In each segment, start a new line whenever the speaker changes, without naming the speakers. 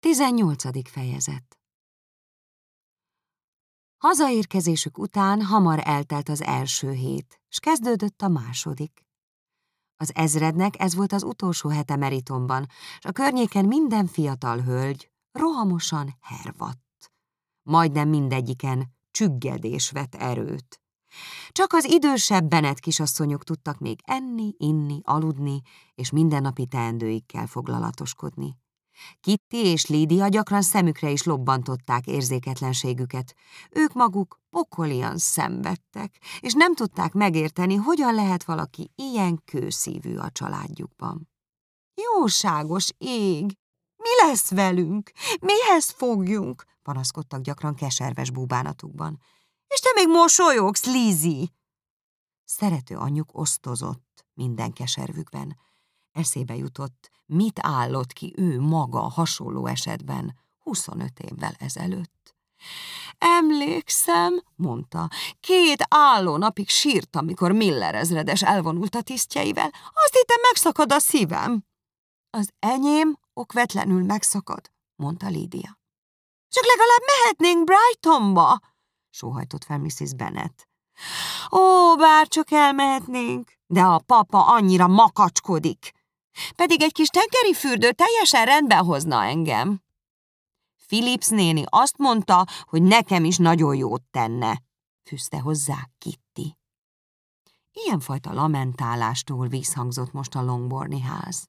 18. fejezet Hazaérkezésük után hamar eltelt az első hét, s kezdődött a második. Az ezrednek ez volt az utolsó hete Meritonban, s a környéken minden fiatal hölgy rohamosan hervadt. Majdnem mindegyiken csüggedés vett erőt. Csak az idősebb Benet kisasszonyok tudtak még enni, inni, aludni, és mindennapi teendőikkel foglalatoskodni. Kitty és Lídia gyakran szemükre is lobbantották érzéketlenségüket. Ők maguk pokolian szenvedtek, és nem tudták megérteni, hogyan lehet valaki ilyen kőszívű a családjukban. Jóságos ég! Mi lesz velünk? Mihez fogjunk? panaszkodtak gyakran keserves búbánatukban. És te még mosolyogsz, Lizi! Szerető anyjuk osztozott minden keservükben. Eszébe jutott, mit állott ki ő maga hasonló esetben 25 évvel ezelőtt. Emlékszem, mondta, két álló napig sírt, amikor Miller ezredes elvonult a tisztjeivel. Azt hittem, megszakad a szívem. Az enyém okvetlenül megszakad, mondta Lídia. Csak legalább mehetnénk Brightonba, sóhajtott fel Mrs. Bennet. Ó, bár csak elmehetnénk, de a papa annyira makacskodik. Pedig egy kis tengeri fürdő teljesen rendben hozna engem. Philips néni azt mondta, hogy nekem is nagyon jót tenne, fűzte hozzá Kitty. Ilyenfajta lamentálástól visszhangzott most a Longborni ház.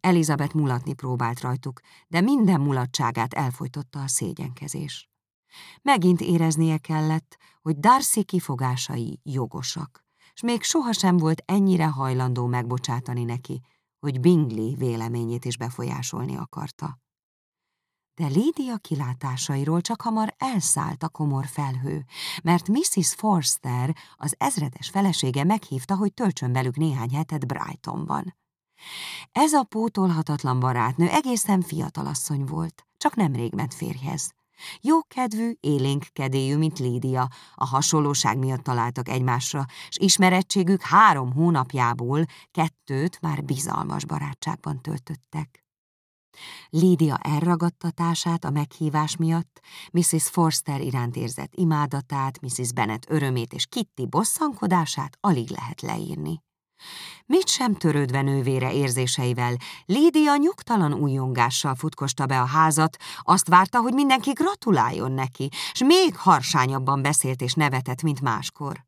Elizabeth mulatni próbált rajtuk, de minden mulatságát elfolytotta a szégyenkezés. Megint éreznie kellett, hogy Darcy kifogásai jogosak, és még sohasem volt ennyire hajlandó megbocsátani neki, hogy Bingley véleményét is befolyásolni akarta. De Lídia kilátásairól csak hamar elszállt a komor felhő, mert Mrs. Forster, az ezredes felesége meghívta, hogy töltsön velük néhány hetet Brightonban. Ez a pótolhatatlan barátnő egészen fiatalasszony volt, csak nemrég ment férjhez. Jókedvű, élénk kedélyű, mint Lídia, a hasonlóság miatt találtak egymásra, és ismerettségük három hónapjából kettőt már bizalmas barátságban töltöttek. Lídia elragadtatását a meghívás miatt, Mrs. Forster iránt érzett imádatát, Mrs. Bennet örömét és Kitty bosszankodását alig lehet leírni. Mit sem törődve nővére érzéseivel, Lídia nyugtalan újongással futkosta be a házat, azt várta, hogy mindenki gratuláljon neki, s még harsányabban beszélt és nevetett, mint máskor.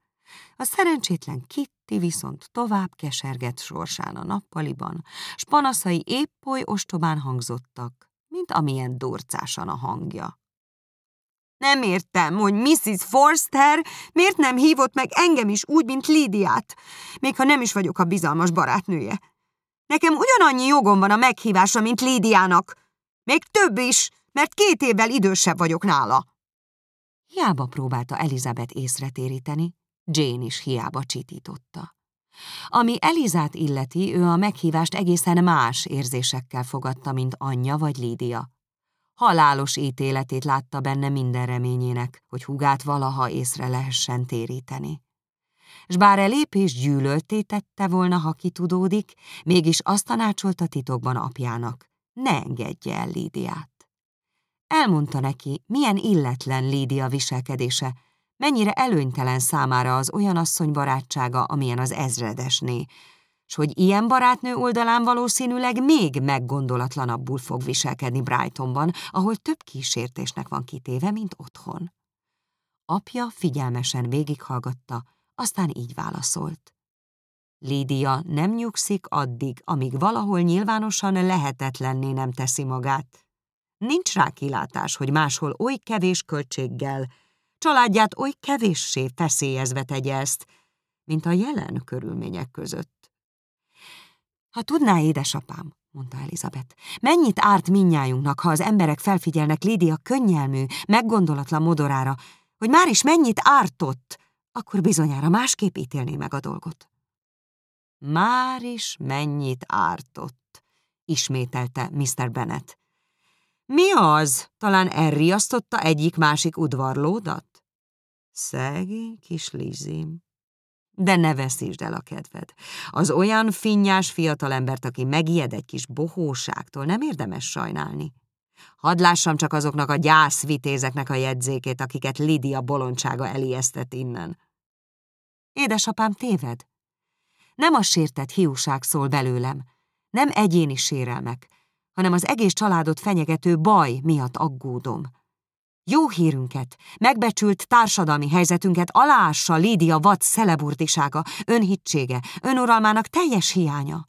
A szerencsétlen Kitty viszont tovább kesergett sorsán a nappaliban, s panaszai épp oly ostobán hangzottak, mint amilyen dorcásan a hangja. Nem értem, hogy Mrs. Forster miért nem hívott meg engem is úgy, mint Lídiát, még ha nem is vagyok a bizalmas barátnője. Nekem ugyanannyi jogom van a meghívásra, mint Lídiának. Még több is, mert két évvel idősebb vagyok nála. Hiába próbálta Elizabeth észre téríteni, Jane is hiába csitította. Ami Elizát illeti, ő a meghívást egészen más érzésekkel fogadta, mint anyja vagy Lídia. Halálos ítéletét látta benne minden reményének, hogy hugát valaha észre lehessen téríteni. S bár e lépés gyűlölté tette volna, ha kitudódik, mégis azt tanácsolta titokban apjának, ne engedje el Lídiát. Elmondta neki, milyen illetlen Lídia viselkedése, mennyire előnytelen számára az olyan asszony barátsága, amilyen az ezredesné, s hogy ilyen barátnő oldalán valószínűleg még meggondolatlanabbul fog viselkedni Brightonban, ahol több kísértésnek van kitéve, mint otthon. Apja figyelmesen végighallgatta, aztán így válaszolt. Lídia nem nyugszik addig, amíg valahol nyilvánosan lehetetlenné nem teszi magát. Nincs rá kilátás, hogy máshol oly kevés költséggel, családját oly kevéssé feszélyezve tegye ezt, mint a jelen körülmények között. Ha tudná, édesapám, mondta Elizabeth, mennyit árt minnyájunknak, ha az emberek felfigyelnek Lídia könnyelmű, meggondolatlan modorára, hogy már is mennyit ártott, akkor bizonyára másképp ítélné meg a dolgot. Már is mennyit ártott, ismételte Mr. Bennet. Mi az? Talán elriasztotta egyik-másik udvarlódat? Szegény kis Lizim. De ne veszítsd el a kedved. Az olyan finnyás fiatalembert, aki megijed egy kis bohóságtól, nem érdemes sajnálni. Hadd lássam csak azoknak a gyászvitézeknek a jegyzékét, akiket Lidia bolondsága elijesztett innen. Édesapám téved. Nem a sértett hiúság szól belőlem, nem egyéni sérelmek, hanem az egész családot fenyegető baj miatt aggódom. Jó hírünket, megbecsült társadalmi helyzetünket aláássa Lídia vad szeleburtisága, önhitsége, önuralmának teljes hiánya.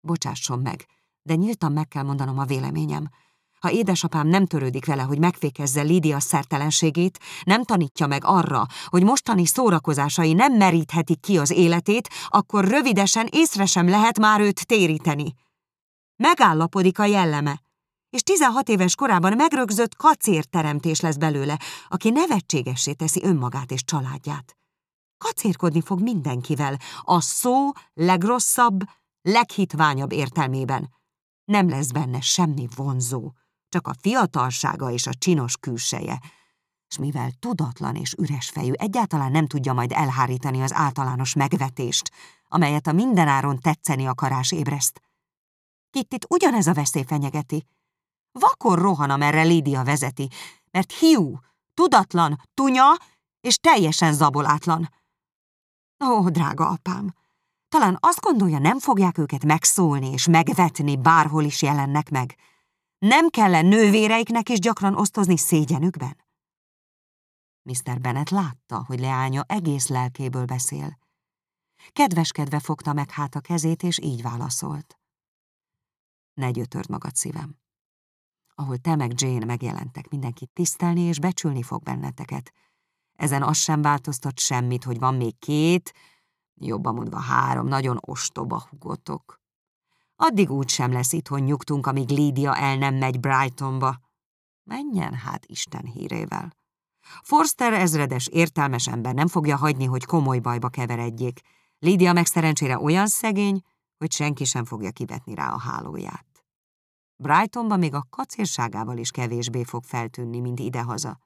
Bocsásson meg, de nyíltan meg kell mondanom a véleményem. Ha édesapám nem törődik vele, hogy megfékezze Lídia szertelenségét, nem tanítja meg arra, hogy mostani szórakozásai nem meríthetik ki az életét, akkor rövidesen észre sem lehet már őt téríteni. Megállapodik a jelleme, és 16 éves korában megrögzött kacérteremtés lesz belőle, aki nevetségessé teszi önmagát és családját. Kacérkodni fog mindenkivel, a szó legrosszabb, leghitványabb értelmében. Nem lesz benne semmi vonzó, csak a fiatalsága és a csinos külseje, és mivel tudatlan és üres fejű, egyáltalán nem tudja majd elhárítani az általános megvetést, amelyet a mindenáron tetszeni akarás ébreszt. Kittit ugyanez a veszély fenyegeti. Vakor rohan, amerre Lídia vezeti, mert hiú, tudatlan, tunya és teljesen zabolátlan. Ó, drága apám, talán azt gondolja, nem fogják őket megszólni és megvetni, bárhol is jelennek meg. Nem kell nővéreiknek is gyakran osztozni szégyenükben? Mr. Bennet látta, hogy leánya egész lelkéből beszél. Kedveskedve fogta meg hát a kezét, és így válaszolt. Ne gyötörd magad szívem. Ahol te meg Jane megjelentek, mindenkit tisztelni és becsülni fog benneteket. Ezen az sem változtat semmit, hogy van még két, jobban mondva három, nagyon ostoba hugotok. Addig úgy sem lesz itthon nyugtunk, amíg Lídia el nem megy Brightonba. Menjen hát Isten hírével. Forster ezredes értelmes ember nem fogja hagyni, hogy komoly bajba keveredjék. Lídia meg szerencsére olyan szegény, hogy senki sem fogja kivetni rá a hálóját. Brightonba még a kacérságával is kevésbé fog feltűnni, mint idehaza.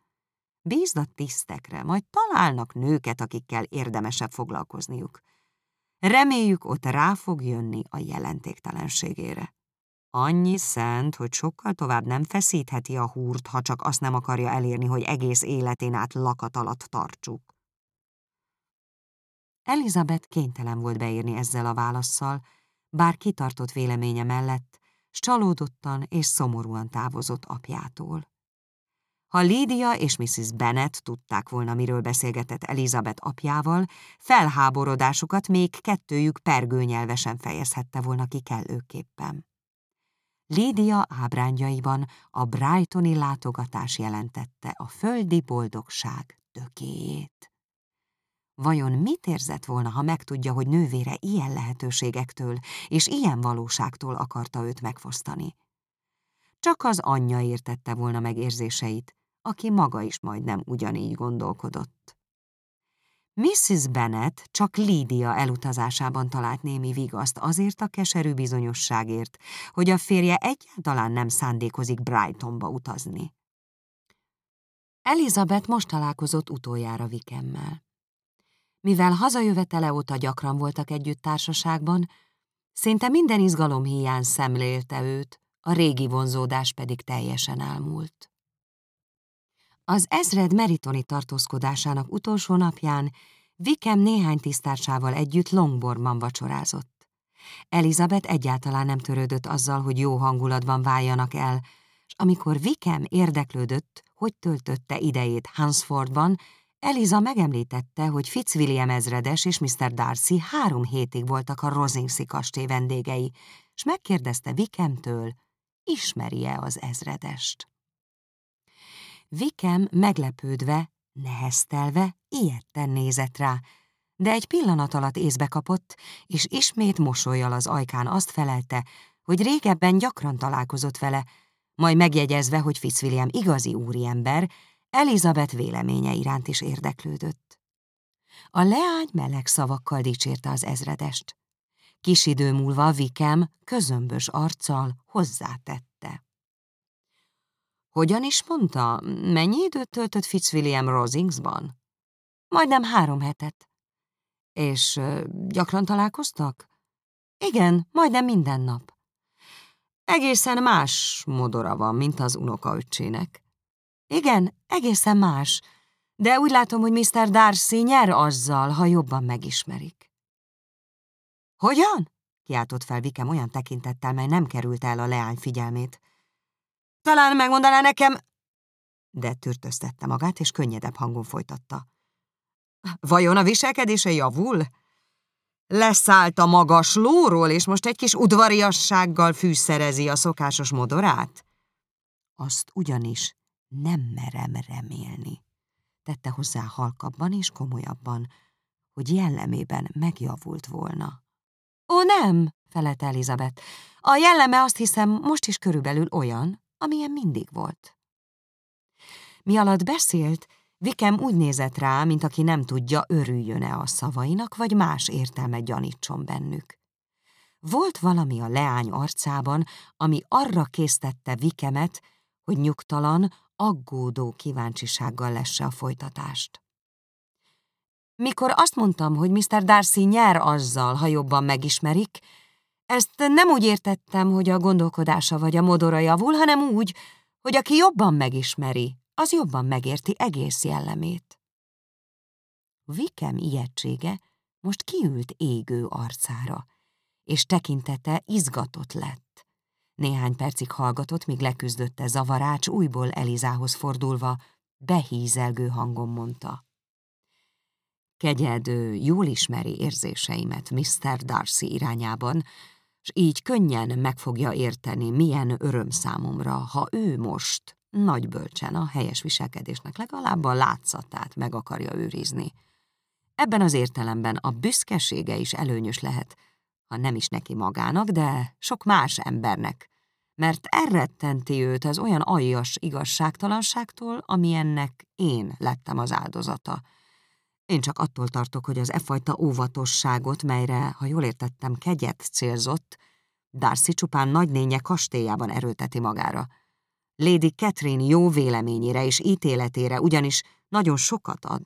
Bízd a tisztekre, majd találnak nőket, akikkel érdemesebb foglalkozniuk. Reméljük, ott rá fog jönni a jelentéktelenségére. Annyi szent, hogy sokkal tovább nem feszítheti a húrt, ha csak azt nem akarja elérni, hogy egész életén át lakat alatt tartsuk. Elizabeth kénytelen volt beírni ezzel a válaszsal, bár kitartott véleménye mellett, s csalódottan és szomorúan távozott apjától. Ha Lídia és Mrs. Bennet tudták volna, miről beszélgetett Elizabeth apjával, felháborodásukat még kettőjük pergőnyelvesen fejezhette volna ki kellőképpen. Lídia ábrányaiban a Brightoni látogatás jelentette a földi boldogság tökéjét. Vajon mit érzett volna, ha megtudja, hogy nővére ilyen lehetőségektől és ilyen valóságtól akarta őt megfosztani? Csak az anyja értette volna meg érzéseit, aki maga is majdnem ugyanígy gondolkodott. Mrs. Bennet csak Lídia elutazásában talált némi vigaszt azért a keserű bizonyosságért, hogy a férje egyáltalán nem szándékozik Brightonba utazni. Elizabeth most találkozott utoljára Vikemmel. Mivel hazajövetele óta gyakran voltak együtt társaságban, szinte minden izgalom hiány szemlélte őt, a régi vonzódás pedig teljesen elmúlt. Az ezred meritoni tartózkodásának utolsó napján Vikem néhány tisztársával együtt Longbornban vacsorázott. Elizabeth egyáltalán nem törődött azzal, hogy jó hangulatban váljanak el, és amikor Vikem érdeklődött, hogy töltötte idejét Hansfordban, Eliza megemlítette, hogy Fitzwilliam ezredes és Mr. Darcy három hétig voltak a Rosingszi kastély vendégei, és megkérdezte Vikemtől, ismeri-e az ezredest. Vikem meglepődve, neheztelve, ilyetten nézett rá, de egy pillanat alatt észbe kapott, és ismét mosolyjal az ajkán azt felelte, hogy régebben gyakran találkozott vele, majd megjegyezve, hogy Fitzwilliam igazi úriember, Elizabeth véleménye iránt is érdeklődött. A leány meleg szavakkal dicsérte az ezredest. Kis idő múlva Vikem közömbös arccal hozzátette. Hogyan is mondta, mennyi időt töltött Fitzwilliam Rosingsban? Majdnem három hetet. És gyakran találkoztak? Igen, majdnem minden nap. Egészen más modora van, mint az unokaöccsének. Igen, egészen más, de úgy látom, hogy Mr. Darcy nyer azzal, ha jobban megismerik. Hogyan? kiáltott fel Vikem olyan tekintettel, mely nem került el a leány figyelmét. Talán megmondaná nekem... De türtöztette magát, és könnyedebb hangon folytatta. Vajon a viselkedése javul? Leszállt a magas lóról, és most egy kis udvariassággal fűszerezi a szokásos modorát? Azt ugyanis nem merem remélni, tette hozzá halkabban és komolyabban, hogy jellemében megjavult volna. Ó, nem, felette Elizabeth. A jelleme azt hiszem most is körülbelül olyan, amilyen mindig volt. Mi alatt beszélt, Vikem úgy nézett rá, mint aki nem tudja, örüljön-e a szavainak, vagy más értelmet gyanítson bennük. Volt valami a leány arcában, ami arra késztette Vikemet, hogy nyugtalan, aggódó kíváncsisággal lesse a folytatást. Mikor azt mondtam, hogy Mr. Darcy nyer azzal, ha jobban megismerik, ezt nem úgy értettem, hogy a gondolkodása vagy a modora javul, hanem úgy, hogy aki jobban megismeri, az jobban megérti egész jellemét. Vikem ijegysége most kiült égő arcára, és tekintete izgatott lett. Néhány percig hallgatott, míg leküzdötte zavarács, újból Elizához fordulva, behízelgő hangon mondta. Kegyedő jól ismeri érzéseimet Mr. Darcy irányában, és így könnyen meg fogja érteni, milyen öröm számomra, ha ő most nagy bölcsen a helyes viselkedésnek legalább a látszatát meg akarja őrizni. Ebben az értelemben a büszkesége is előnyös lehet, ha nem is neki magának, de sok más embernek, mert elrettenti őt az olyan aljas igazságtalanságtól, ami ennek én lettem az áldozata. Én csak attól tartok, hogy az e fajta óvatosságot, melyre, ha jól értettem, kegyet célzott, Darcy csupán nagynénye kastélyában erőlteti magára. Lady Catherine jó véleményére és ítéletére ugyanis nagyon sokat ad.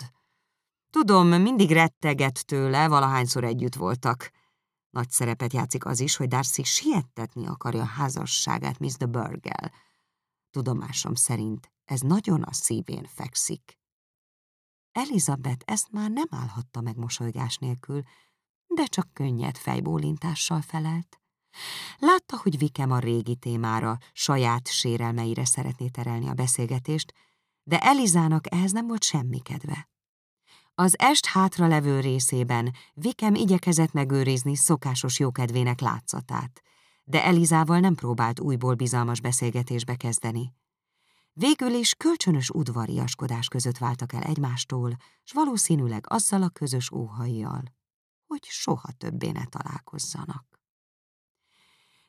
Tudom, mindig retteget tőle, valahányszor együtt voltak. Nagy szerepet játszik az is, hogy Darcy siettetni akarja házasságát Miss de Burgel. Tudomásom szerint ez nagyon a szívén fekszik. Elizabeth ezt már nem állhatta meg mosolygás nélkül, de csak könnyed fejbólintással felelt. Látta, hogy Vikem a régi témára, saját sérelmeire szeretné terelni a beszélgetést, de Elizának ehhez nem volt semmi kedve. Az est hátra levő részében Vikem igyekezett megőrizni szokásos jókedvének látszatát, de Elizával nem próbált újból bizalmas beszélgetésbe kezdeni. Végül is kölcsönös udvariaskodás között váltak el egymástól, s valószínűleg azzal a közös óhajjal, hogy soha többé ne találkozzanak.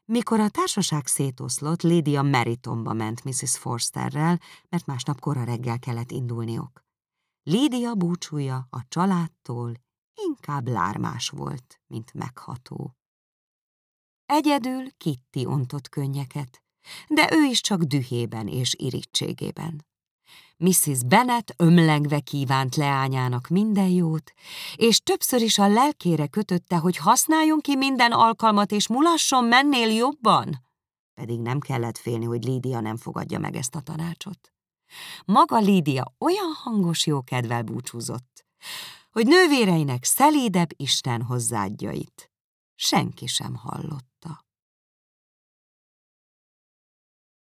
Mikor a társaság szétoszlott, Lydia Meritonba ment Mrs. Forsterrel, mert másnap kora reggel kellett indulniuk. Lydia búcsúja a családtól inkább lármás volt, mint megható. Egyedül Kitty ontott könnyeket, de ő is csak dühében és irítségében. Mrs. Bennet ömlengve kívánt leányának minden jót, és többször is a lelkére kötötte, hogy használjon ki minden alkalmat, és mulasson mennél jobban. Pedig nem kellett félni, hogy Lídia nem fogadja meg ezt a tanácsot. Maga Lídia olyan hangos jókedvel búcsúzott, hogy nővéreinek szelédebb Isten hozzáadjait senki sem hallott.